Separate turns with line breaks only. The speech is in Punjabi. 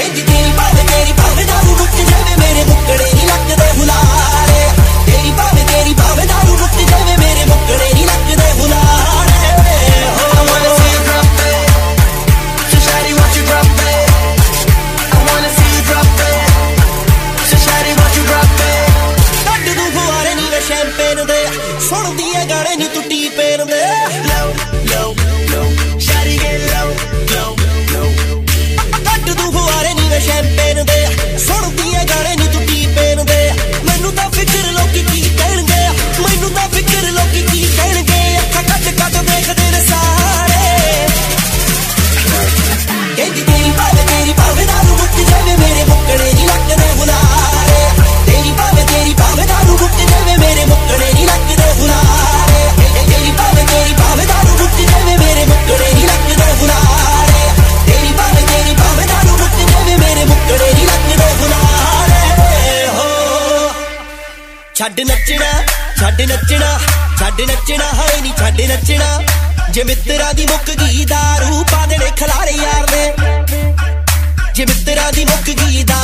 ਕਹਿੰਦੀ ਤੇਰੀ ਭਾਵੇਂ ਤੇਰੀ ਭਾਵੇਂ ਦਾਰੂ ਰੁੱਟ ਜਾਵੇ ਮੇਰੇ ਮੁੱਕੜੇ ਨਹੀਂ ਲੱਗਦੇ ਹੁਲਾਰੇ ਤੇਰੀ ਭਾਵੇਂ ਤੇਰੀ ਭਾਵੇਂ ਦਾਰੂ ਰੁੱਟ ਜਾਵੇ ਮੇਰੇ ਮੁੱਕੜੇ ਨਹੀਂ ਲੱਗਦੇ ਹੁਲਾਰੇ ਸ਼ੈਂਪੇਨ ਦੇ ਸੁਣਦੀ ਹੈ ਗਾਣੇ ਨੂੰ ਟੁੱਟੀ ਪੇਰ ਦੇ ਲਓ
ਲਓ ਲਓ
ਟੇਢੀ ਤੇਰੀ ਭਾਵੇਂ ਤੇਰੀ ਭਾਵੇਂ ਜਾਵੇ ਮੇਰੇ ਮੁੱਕਣੇ ਤੇਰੀ ਭਾਵੇਂ ਤੇਰੀ ਭਾਵੇਂ ਮੇਰੇ ਮੁੱਕਣੇ ਨਹੀਂ ਲੱਗਦੇ ਹੁਲਾਰੇ ਛੱਡ ਨੱਚਣਾ ਛੱਡ ਨੱਚਣਾ ਛੱਡ ਨੱਚਣਾ, ਹਾਏ ਨੀ ਛੱਡ ਨੱਚਣਾ। ਜੇ ਮਿੱਤਰਾਂ ਦੀ ਮੁੱਕ ਗਈ दारू ਪਾ ਦੇਣੇ ਖਲਾਰੇ ਯਾਰ ਨੇ ਜੇ ਮਿੱਤਰਾਂ ਦੀ ਮੁੱਕ ਗਈ ਦਾ